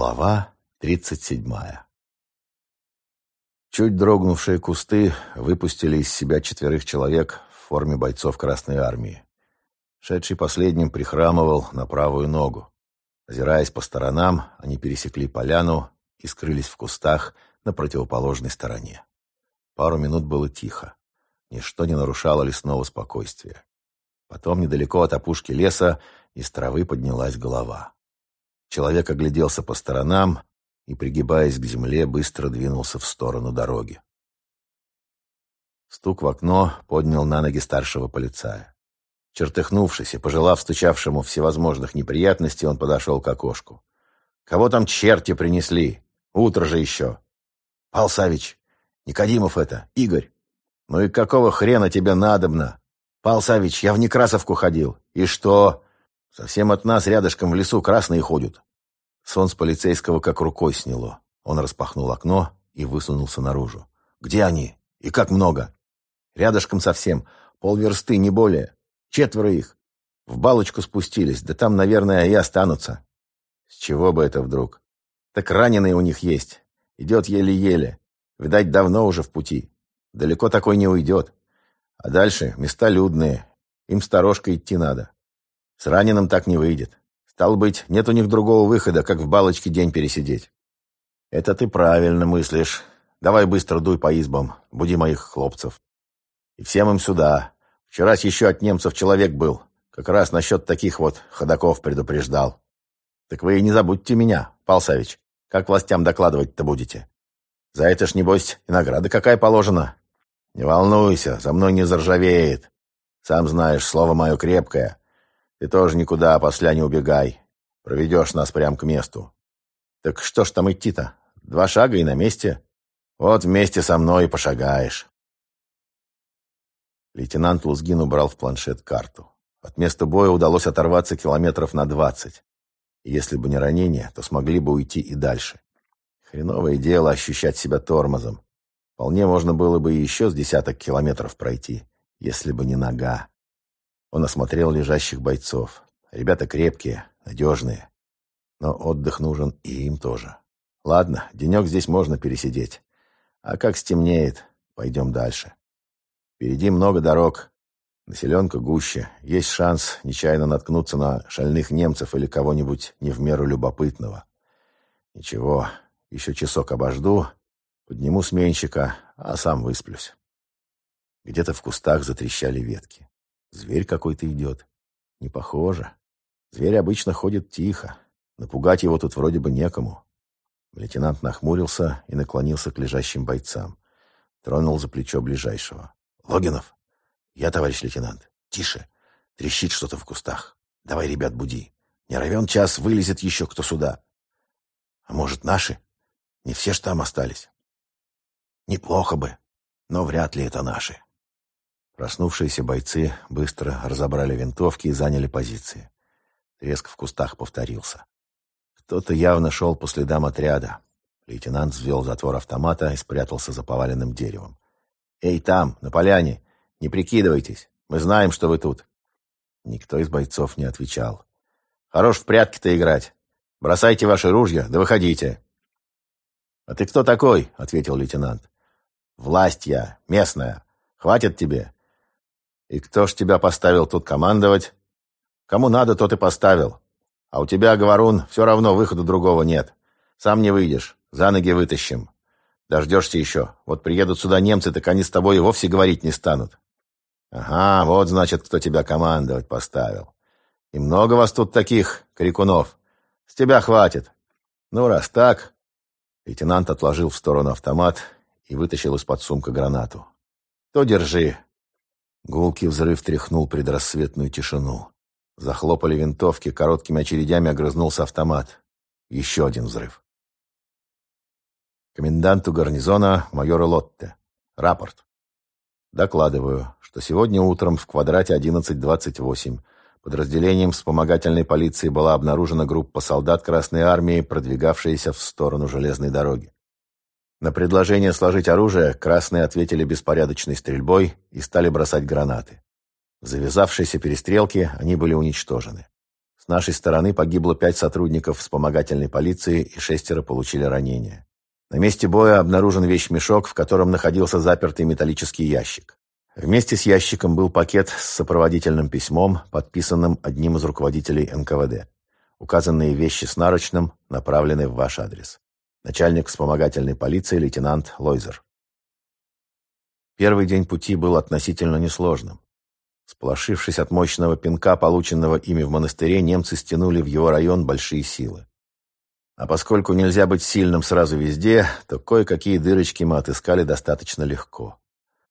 Глава тридцать седьмая Чуть дрогнувшие кусты выпустили из себя четверых человек в форме бойцов Красной Армии. Шедший последним прихрамывал на правую ногу. Озираясь по сторонам, они пересекли поляну и скрылись в кустах на противоположной стороне. Пару минут было тихо. Ничто не нарушало лесного спокойствия. Потом, недалеко от опушки леса, из травы поднялась голова. Человек огляделся по сторонам и, пригибаясь к земле, быстро двинулся в сторону дороги. Стук в окно поднял на ноги старшего полицая. Чертыхнувшись и пожелав стучавшему всевозможных неприятностей, он подошел к окошку. «Кого там черти принесли? Утро же еще!» «Пал Савич! Никодимов это! Игорь!» «Ну и какого хрена тебе надобно?» «Пал Савич, я в Некрасовку ходил. И что?» «Совсем от нас рядышком в лесу красные ходят». Сон с полицейского как рукой сняло. Он распахнул окно и высунулся наружу. «Где они? И как много?» «Рядышком совсем. Полверсты, не более. Четверо их. В балочку спустились, да там, наверное, и останутся». «С чего бы это вдруг?» «Так раненые у них есть. Идет еле-еле. Видать, давно уже в пути. Далеко такой не уйдет. А дальше места людные. Им сторожкой идти надо. С раненым так не выйдет. Стал быть, нет у них другого выхода, как в балочке день пересидеть. Это ты правильно мыслишь. Давай быстро дуй по избам, буди моих хлопцев. И всем им сюда. Вчера еще от немцев человек был. Как раз насчет таких вот ходаков предупреждал. Так вы и не забудьте меня, Пал Савич. Как властям докладывать-то будете? За это ж, небось, и награда какая положена. Не волнуйся, за мной не заржавеет. Сам знаешь, слово мое крепкое. Ты тоже никуда, после не убегай. Проведешь нас прямо к месту. Так что ж там идти-то? Два шага и на месте. Вот вместе со мной и пошагаешь. Лейтенант Лузгин убрал в планшет карту. От места боя удалось оторваться километров на двадцать. Если бы не ранение, то смогли бы уйти и дальше. Хреновое дело ощущать себя тормозом. Вполне можно было бы еще с десяток километров пройти, если бы не нога. Он осмотрел лежащих бойцов. Ребята крепкие, надежные. Но отдых нужен и им тоже. Ладно, денек здесь можно пересидеть. А как стемнеет, пойдем дальше. Впереди много дорог. Населенка гуще. Есть шанс нечаянно наткнуться на шальных немцев или кого-нибудь не в меру любопытного. Ничего, еще часок обожду, подниму сменщика, а сам высплюсь. Где-то в кустах затрещали ветки. Зверь какой-то идет. Не похоже. Зверь обычно ходит тихо. Напугать его тут вроде бы некому. Лейтенант нахмурился и наклонился к лежащим бойцам. Тронул за плечо ближайшего. «Логинов?» «Я, товарищ лейтенант. Тише. Трещит что-то в кустах. Давай, ребят, буди. Не равен час, вылезет еще кто сюда. А может, наши? Не все ж там остались. Неплохо бы, но вряд ли это наши». Проснувшиеся бойцы быстро разобрали винтовки и заняли позиции. Треск в кустах повторился. Кто-то явно шел по следам отряда. Лейтенант взвел затвор автомата и спрятался за поваленным деревом. «Эй, там, на поляне! Не прикидывайтесь! Мы знаем, что вы тут!» Никто из бойцов не отвечал. «Хорош в прятки-то играть! Бросайте ваши ружья, да выходите!» «А ты кто такой?» — ответил лейтенант. «Власть я, местная. Хватит тебе. «И кто ж тебя поставил тут командовать?» «Кому надо, тот и поставил. А у тебя, говорун, все равно выхода другого нет. Сам не выйдешь, за ноги вытащим. Дождешься еще. Вот приедут сюда немцы, так они с тобой и вовсе говорить не станут». «Ага, вот, значит, кто тебя командовать поставил. И много вас тут таких, крикунов. С тебя хватит. Ну, раз так...» Лейтенант отложил в сторону автомат и вытащил из-под сумка гранату. «То держи, Гулкий взрыв тряхнул предрассветную тишину. Захлопали винтовки, короткими очередями огрызнулся автомат. Еще один взрыв. Коменданту гарнизона майора Лотте. Рапорт. Докладываю, что сегодня утром в квадрате 1128 подразделением вспомогательной полиции была обнаружена группа солдат Красной Армии, продвигавшаяся в сторону железной дороги. На предложение сложить оружие красные ответили беспорядочной стрельбой и стали бросать гранаты. В завязавшейся перестрелке они были уничтожены. С нашей стороны погибло пять сотрудников вспомогательной полиции и шестеро получили ранения. На месте боя обнаружен вещмешок, в котором находился запертый металлический ящик. Вместе с ящиком был пакет с сопроводительным письмом, подписанным одним из руководителей НКВД. Указанные вещи с наручным направлены в ваш адрес. Начальник вспомогательной полиции лейтенант Лойзер. Первый день пути был относительно несложным. Сплошившись от мощного пинка, полученного ими в монастыре, немцы стянули в его район большие силы. А поскольку нельзя быть сильным сразу везде, то кое-какие дырочки мы отыскали достаточно легко.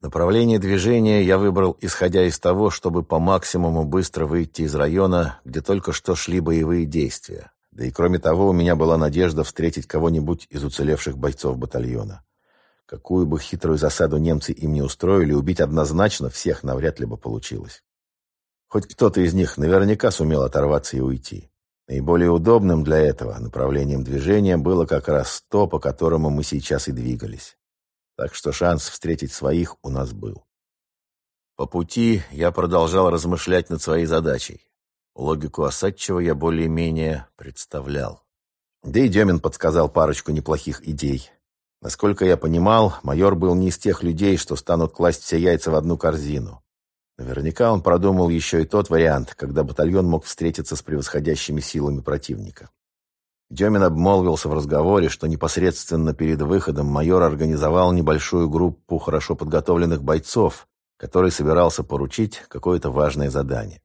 Направление движения я выбрал, исходя из того, чтобы по максимуму быстро выйти из района, где только что шли боевые действия. Да и кроме того, у меня была надежда встретить кого-нибудь из уцелевших бойцов батальона. Какую бы хитрую засаду немцы им не устроили, убить однозначно всех навряд ли бы получилось. Хоть кто-то из них наверняка сумел оторваться и уйти. Наиболее удобным для этого направлением движения было как раз то, по которому мы сейчас и двигались. Так что шанс встретить своих у нас был. По пути я продолжал размышлять над своей задачей. Логику Осадчего я более-менее представлял. Да и Демин подсказал парочку неплохих идей. Насколько я понимал, майор был не из тех людей, что станут класть все яйца в одну корзину. Наверняка он продумал еще и тот вариант, когда батальон мог встретиться с превосходящими силами противника. Демин обмолвился в разговоре, что непосредственно перед выходом майор организовал небольшую группу хорошо подготовленных бойцов, который собирался поручить какое-то важное задание.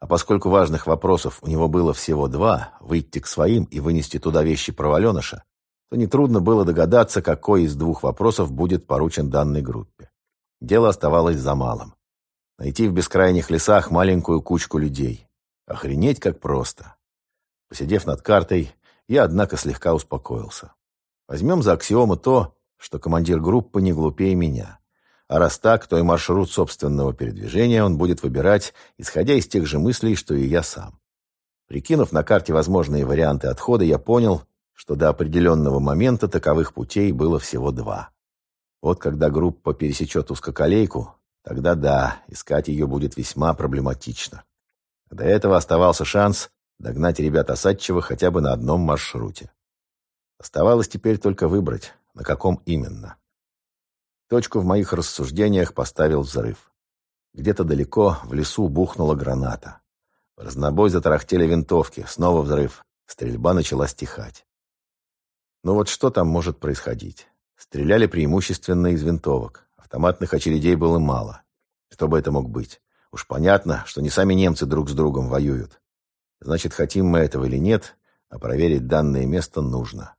А поскольку важных вопросов у него было всего два – выйти к своим и вынести туда вещи проваленыша, то нетрудно было догадаться, какой из двух вопросов будет поручен данной группе. Дело оставалось за малым. Найти в бескрайних лесах маленькую кучку людей. Охренеть как просто. Посидев над картой, я, однако, слегка успокоился. Возьмем за аксиому то, что командир группы не глупее меня. А раз так, то и маршрут собственного передвижения он будет выбирать, исходя из тех же мыслей, что и я сам. Прикинув на карте возможные варианты отхода, я понял, что до определенного момента таковых путей было всего два. Вот когда группа пересечет узкоколейку, Тогда да, искать ее будет весьма проблематично. До этого оставался шанс догнать ребят Осадчева хотя бы на одном маршруте. Оставалось теперь только выбрать, на каком именно. Точку в моих рассуждениях поставил взрыв. Где-то далеко в лесу бухнула граната. В разнобой затарахтели винтовки, снова взрыв. Стрельба начала стихать. Ну вот что там может происходить? Стреляли преимущественно из винтовок. Автоматных очередей было мало. Кто бы это мог быть? Уж понятно, что не сами немцы друг с другом воюют. Значит, хотим мы этого или нет, а проверить данное место нужно.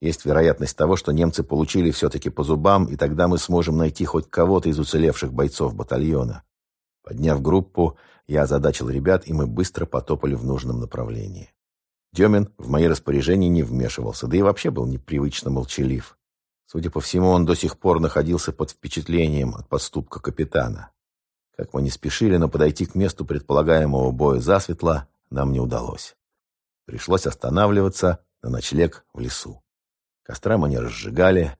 Есть вероятность того, что немцы получили все-таки по зубам, и тогда мы сможем найти хоть кого-то из уцелевших бойцов батальона. Подняв группу, я озадачил ребят, и мы быстро потопали в нужном направлении. Демин в мои распоряжения не вмешивался, да и вообще был непривычно молчалив. Судя по всему, он до сих пор находился под впечатлением от поступка капитана. Как мы не спешили, но подойти к месту предполагаемого боя засветло нам не удалось. Пришлось останавливаться на ночлег в лесу. Костра мы не разжигали,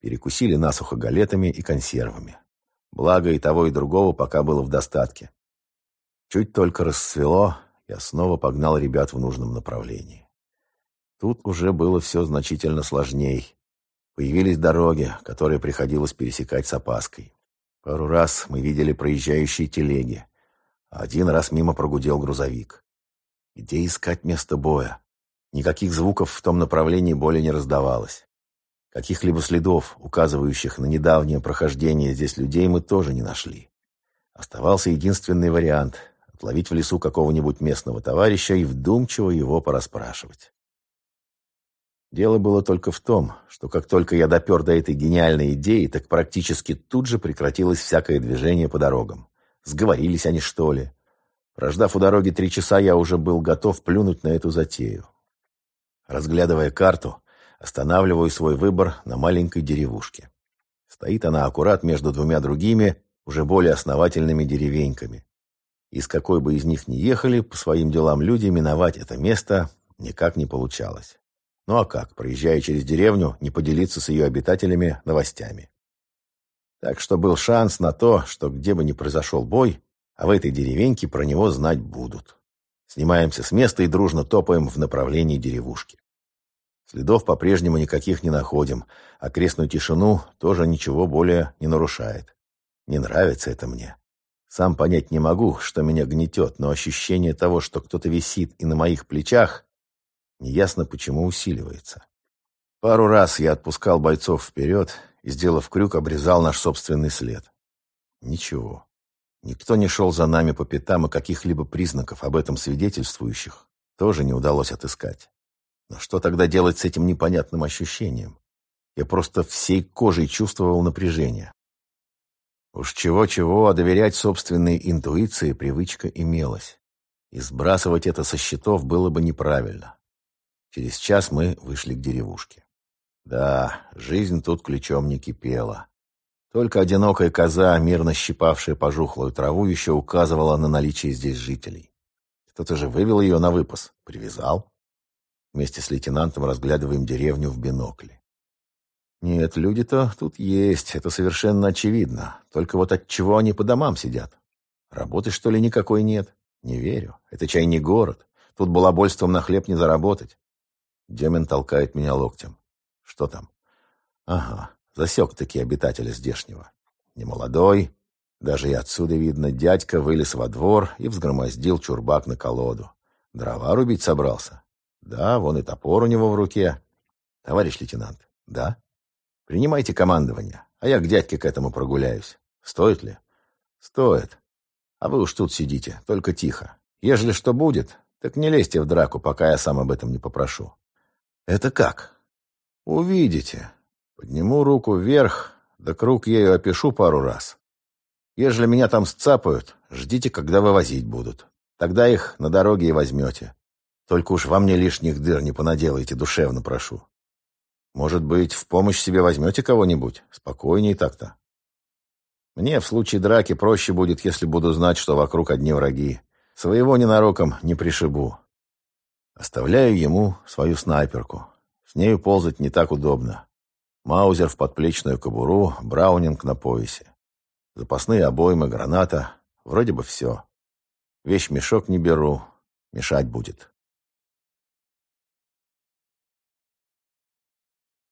перекусили насухо галетами и консервами. Благо и того, и другого пока было в достатке. Чуть только рассвело, я снова погнал ребят в нужном направлении. Тут уже было все значительно сложней. Появились дороги, которые приходилось пересекать с опаской. Пару раз мы видели проезжающие телеги. один раз мимо прогудел грузовик. Где искать место боя? Никаких звуков в том направлении более не раздавалось. Каких-либо следов, указывающих на недавнее прохождение здесь людей, мы тоже не нашли. Оставался единственный вариант — отловить в лесу какого-нибудь местного товарища и вдумчиво его пораспрашивать. Дело было только в том, что как только я допер до этой гениальной идеи, так практически тут же прекратилось всякое движение по дорогам. Сговорились они, что ли? Прождав у дороги три часа, я уже был готов плюнуть на эту затею. Разглядывая карту, останавливаю свой выбор на маленькой деревушке. Стоит она аккурат между двумя другими, уже более основательными деревеньками. И с какой бы из них ни ехали, по своим делам люди, миновать это место никак не получалось. Ну а как, проезжая через деревню, не поделиться с ее обитателями новостями? Так что был шанс на то, что где бы ни произошел бой, а в этой деревеньке про него знать будут. Снимаемся с места и дружно топаем в направлении деревушки. Следов по-прежнему никаких не находим, а крестную тишину тоже ничего более не нарушает. Не нравится это мне. Сам понять не могу, что меня гнетет, но ощущение того, что кто-то висит и на моих плечах, неясно почему усиливается. Пару раз я отпускал бойцов вперед и, сделав крюк, обрезал наш собственный след. Ничего. Никто не шел за нами по пятам, и каких-либо признаков об этом свидетельствующих тоже не удалось отыскать. Но что тогда делать с этим непонятным ощущением? Я просто всей кожей чувствовал напряжение. Уж чего-чего, а доверять собственной интуиции привычка имелась. И сбрасывать это со счетов было бы неправильно. Через час мы вышли к деревушке. Да, жизнь тут ключом не кипела. Только одинокая коза, мирно щипавшая пожухлую траву, еще указывала на наличие здесь жителей. Кто-то же вывел ее на выпас, привязал. Вместе с лейтенантом разглядываем деревню в бинокле. Нет, люди-то тут есть, это совершенно очевидно. Только вот от чего они по домам сидят? Работы, что ли, никакой нет? Не верю. Это чай не город. Тут балабольством на хлеб не заработать. Демин толкает меня локтем. Что там? Ага, засек-таки обитателя здешнего. Немолодой, даже и отсюда видно, дядька вылез во двор и взгромоздил чурбак на колоду. Дрова рубить собрался. Да, вон и топор у него в руке. Товарищ лейтенант, да? Принимайте командование, а я к дядьке к этому прогуляюсь. Стоит ли? Стоит. А вы уж тут сидите, только тихо. Ежели что будет, так не лезьте в драку, пока я сам об этом не попрошу. Это как? Увидите. Подниму руку вверх, да круг ею опишу пару раз. Ежели меня там сцапают, ждите, когда вывозить будут. Тогда их на дороге и возьмете. Только уж во мне лишних дыр не понаделайте, душевно прошу. Может быть, в помощь себе возьмете кого-нибудь? Спокойнее так-то. Мне в случае драки проще будет, если буду знать, что вокруг одни враги. Своего ненароком не пришибу. Оставляю ему свою снайперку. С нею ползать не так удобно. Маузер в подплечную кобуру, браунинг на поясе. Запасные обоймы, граната. Вроде бы все. Вещь-мешок не беру. Мешать будет.